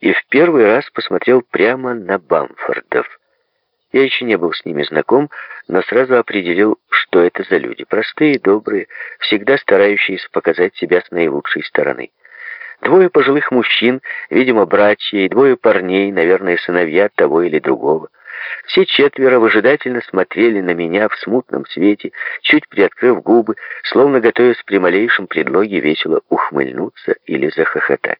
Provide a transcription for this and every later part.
и в первый раз посмотрел прямо на Бамфордов. Я еще не был с ними знаком, но сразу определил, что это за люди. Простые, добрые, всегда старающиеся показать себя с наилучшей стороны. Двое пожилых мужчин, видимо, братья, и двое парней, наверное, сыновья того или другого. Все четверо выжидательно смотрели на меня в смутном свете, чуть приоткрыв губы, словно готовясь при малейшем предлоге весело ухмыльнуться или захохотать.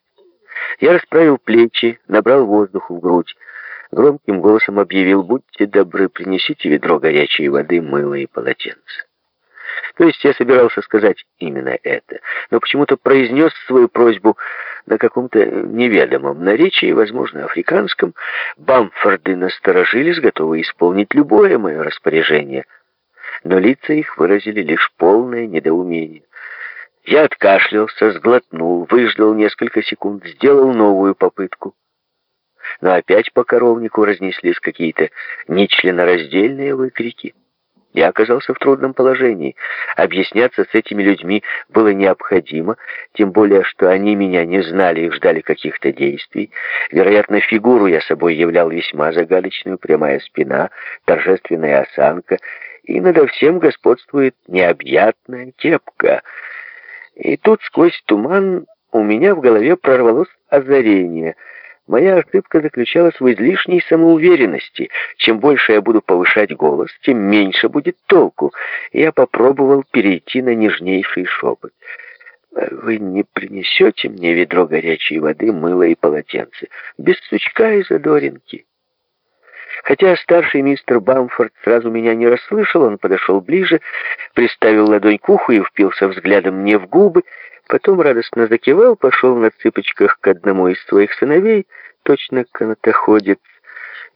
Я расправил плечи, набрал воздух в грудь, громким голосом объявил, будьте добры, принесите ведро горячей воды, мыло и полотенце. То есть я собирался сказать именно это, но почему-то произнес свою просьбу на каком-то неведомом наречии, возможно, африканском. Бамфорды насторожились, готовы исполнить любое мое распоряжение. Но лица их выразили лишь полное недоумение. Я откашлялся, сглотнул, выждал несколько секунд, сделал новую попытку. Но опять по коровнику разнеслись какие-то нечленораздельные выкрики. Я оказался в трудном положении. Объясняться с этими людьми было необходимо, тем более, что они меня не знали и ждали каких-то действий. Вероятно, фигуру я собой являл весьма загадочную, прямая спина, торжественная осанка, и надо всем господствует необъятная кепка. И тут сквозь туман у меня в голове прорвалось озарение — Моя ошибка заключалась в излишней самоуверенности. Чем больше я буду повышать голос, тем меньше будет толку. Я попробовал перейти на нежнейший шепот. «Вы не принесете мне ведро горячей воды, мыло и полотенце? Без сучка и задоринки?» Хотя старший мистер Бамфорд сразу меня не расслышал, он подошел ближе, приставил ладонь к уху и впился взглядом мне в губы, Потом радостно закивал, пошел на цыпочках к одному из своих сыновей, точно канатоходец,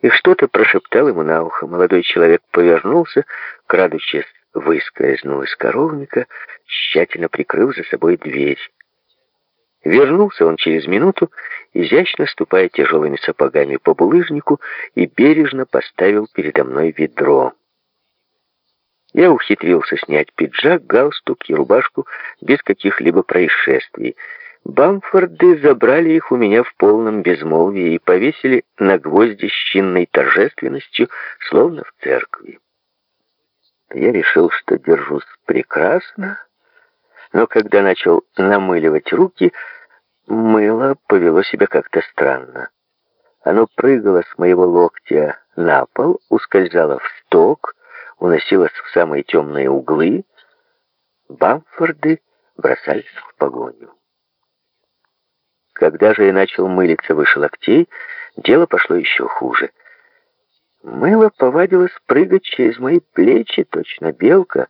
и что-то прошептал ему на ухо. Молодой человек повернулся, крадучись, выскользнул из коровника, тщательно прикрыв за собой дверь. Вернулся он через минуту, изящно ступая тяжелыми сапогами по булыжнику, и бережно поставил передо мной ведро. Я ухитрился снять пиджак, галстук и рубашку без каких-либо происшествий. Бамфорды забрали их у меня в полном безмолвии и повесили на гвозди с чинной торжественностью, словно в церкви. Я решил, что держусь прекрасно, но когда начал намыливать руки, мыло повело себя как-то странно. Оно прыгало с моего локтя на пол, ускользало в сток, уносилась в самые темные углы, Бамфорды бросались в погоню. Когда же я начал мылиться выше локтей, дело пошло еще хуже. Мыло повадилось прыгать через мои плечи, точно белка,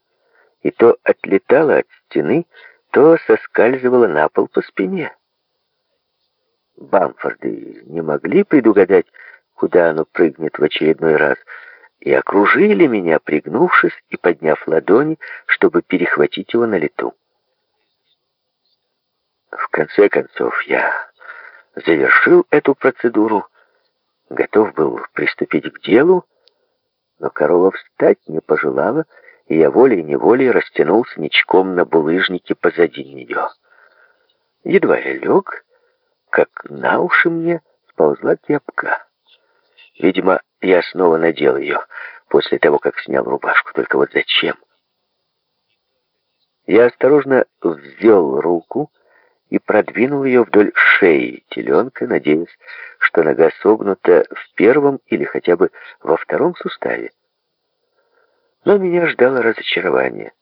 и то отлетало от стены, то соскальзывало на пол по спине. Бамфорды не могли предугадать, куда оно прыгнет в очередной раз — и окружили меня, пригнувшись и подняв ладони, чтобы перехватить его на лету. В конце концов, я завершил эту процедуру, готов был приступить к делу, но корова встать не пожелала, и я волей-неволей растянулся ничком на булыжнике позади нее. Едва я лег, как на уши мне сползла кепка. Видимо, я снова надел ее после того, как снял рубашку. Только вот зачем? Я осторожно ввел руку и продвинул ее вдоль шеи теленка, надеясь, что нога согнута в первом или хотя бы во втором суставе. Но меня ждало разочарование.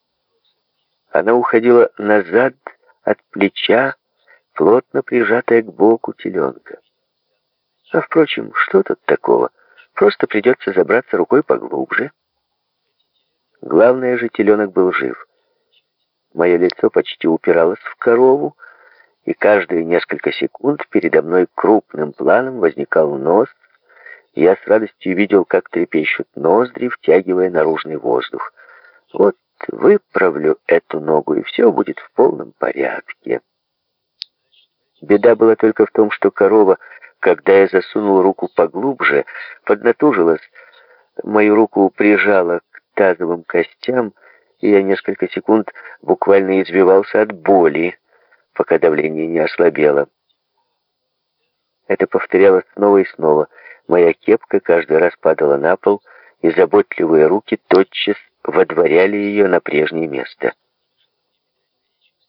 Она уходила назад от плеча, плотно прижатая к боку теленка. А, впрочем, что тут такого? Просто придется забраться рукой поглубже. Главное же, теленок был жив. Мое лицо почти упиралось в корову, и каждые несколько секунд передо мной крупным планом возникал нос, я с радостью видел, как трепещут ноздри, втягивая наружный воздух. Вот выправлю эту ногу, и все будет в полном порядке. Беда была только в том, что корова когда я засунул руку поглубже, поднатужилась, мою руку прижала к тазовым костям, и я несколько секунд буквально извивался от боли, пока давление не ослабело. Это повторялось снова и снова. Моя кепка каждый раз падала на пол, и заботливые руки тотчас водворяли ее на прежнее место.